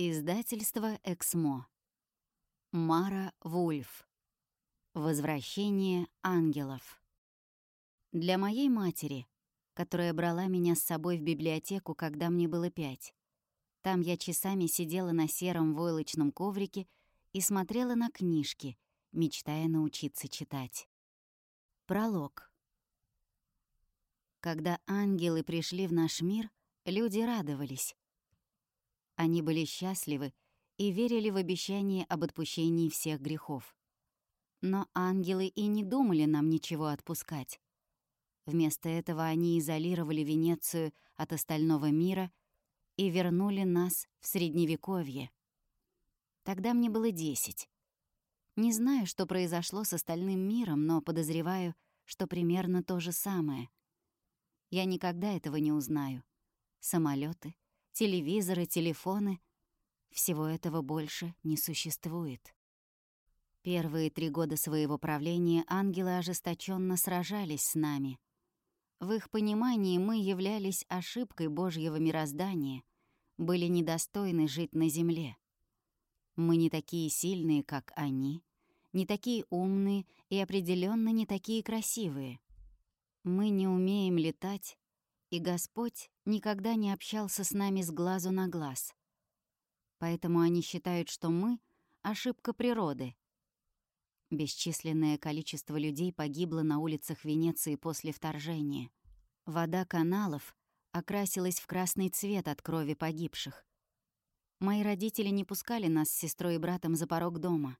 Издательство «Эксмо». Мара Вульф. Возвращение ангелов. Для моей матери, которая брала меня с собой в библиотеку, когда мне было пять. Там я часами сидела на сером войлочном коврике и смотрела на книжки, мечтая научиться читать. Пролог. Когда ангелы пришли в наш мир, люди радовались. Они были счастливы и верили в обещание об отпущении всех грехов. Но ангелы и не думали нам ничего отпускать. Вместо этого они изолировали Венецию от остального мира и вернули нас в Средневековье. Тогда мне было десять. Не знаю, что произошло с остальным миром, но подозреваю, что примерно то же самое. Я никогда этого не узнаю. Самолеты, телевизоры, телефоны. Всего этого больше не существует. Первые три года своего правления ангелы ожесточенно сражались с нами. В их понимании мы являлись ошибкой Божьего мироздания, были недостойны жить на земле. Мы не такие сильные, как они, не такие умные и определенно не такие красивые. Мы не умеем летать, и Господь никогда не общался с нами с глазу на глаз. Поэтому они считают, что мы — ошибка природы. Бесчисленное количество людей погибло на улицах Венеции после вторжения. Вода каналов окрасилась в красный цвет от крови погибших. Мои родители не пускали нас с сестрой и братом за порог дома.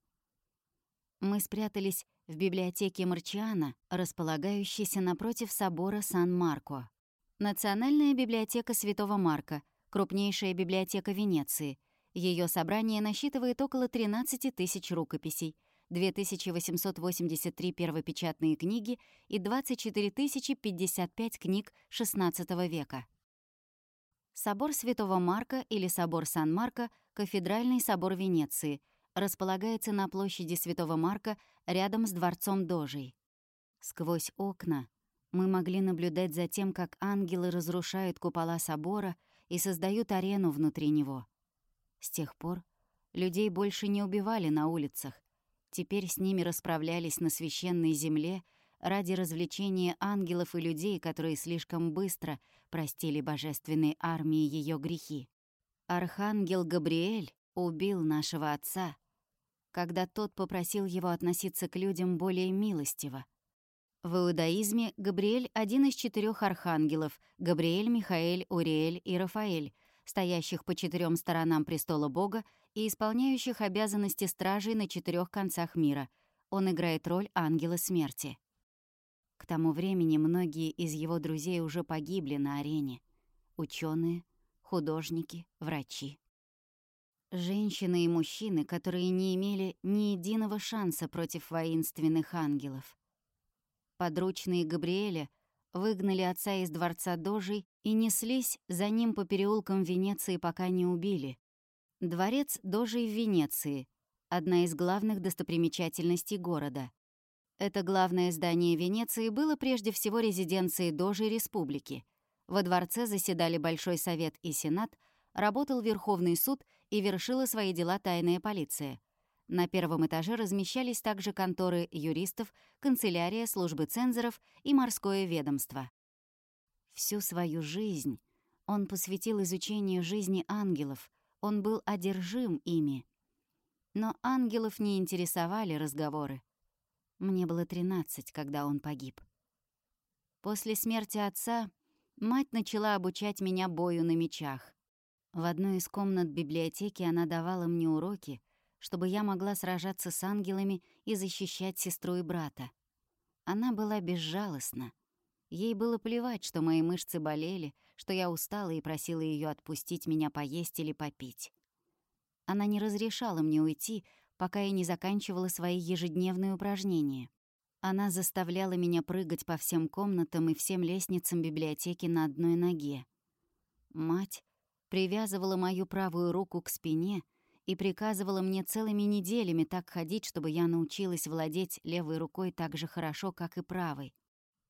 Мы спрятались в библиотеке Марчиана, располагающейся напротив собора Сан-Марко. Национальная библиотека Святого Марка, крупнейшая библиотека Венеции. Ее собрание насчитывает около 13 тысяч рукописей, 2883 первопечатные книги и 24 055 книг XVI века. Собор Святого Марка или Собор Сан-Марко — кафедральный собор Венеции, располагается на площади Святого Марка рядом с дворцом Дожей. Сквозь окна мы могли наблюдать за тем, как ангелы разрушают купола собора и создают арену внутри него. С тех пор людей больше не убивали на улицах. Теперь с ними расправлялись на священной земле ради развлечения ангелов и людей, которые слишком быстро простили божественной армии ее грехи. Архангел Габриэль убил нашего отца, когда тот попросил его относиться к людям более милостиво. В иудаизме Габриэль — один из четырех архангелов — Габриэль, Михаэль, Уриэль и Рафаэль, стоящих по четырем сторонам престола Бога и исполняющих обязанности стражей на четырех концах мира. Он играет роль ангела смерти. К тому времени многие из его друзей уже погибли на арене. Ученые, художники, врачи. Женщины и мужчины, которые не имели ни единого шанса против воинственных ангелов. Подручные Габриэля выгнали отца из дворца Дожей и неслись за ним по переулкам Венеции, пока не убили. Дворец Дожей в Венеции — одна из главных достопримечательностей города. Это главное здание Венеции было прежде всего резиденцией Дожей Республики. Во дворце заседали Большой Совет и Сенат, работал Верховный суд и вершила свои дела тайная полиция — на первом этаже размещались также конторы юристов, канцелярия, службы цензоров и морское ведомство. Всю свою жизнь он посвятил изучению жизни ангелов, он был одержим ими. Но ангелов не интересовали разговоры. Мне было 13, когда он погиб. После смерти отца мать начала обучать меня бою на мечах. В одной из комнат библиотеки она давала мне уроки — чтобы я могла сражаться с ангелами и защищать сестру и брата. Она была безжалостна. Ей было плевать, что мои мышцы болели, что я устала и просила ее отпустить меня поесть или попить. Она не разрешала мне уйти, пока я не заканчивала свои ежедневные упражнения. Она заставляла меня прыгать по всем комнатам и всем лестницам библиотеки на одной ноге. Мать привязывала мою правую руку к спине — и приказывала мне целыми неделями так ходить, чтобы я научилась владеть левой рукой так же хорошо, как и правой.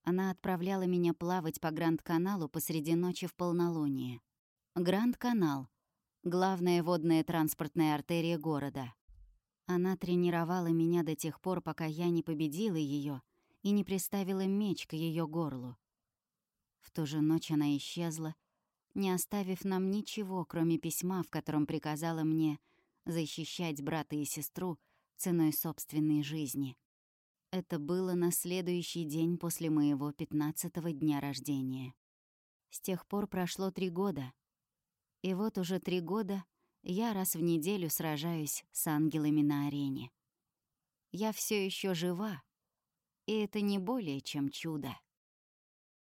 Она отправляла меня плавать по Гранд-каналу посреди ночи в полнолуние. Гранд-канал главная водная транспортная артерия города. Она тренировала меня до тех пор, пока я не победила ее и не приставила меч к ее горлу. В ту же ночь она исчезла, не оставив нам ничего, кроме письма, в котором приказала мне защищать брата и сестру ценой собственной жизни. Это было на следующий день после моего пятнадцатого дня рождения. С тех пор прошло три года. И вот уже три года я раз в неделю сражаюсь с ангелами на арене. Я все еще жива, и это не более чем чудо.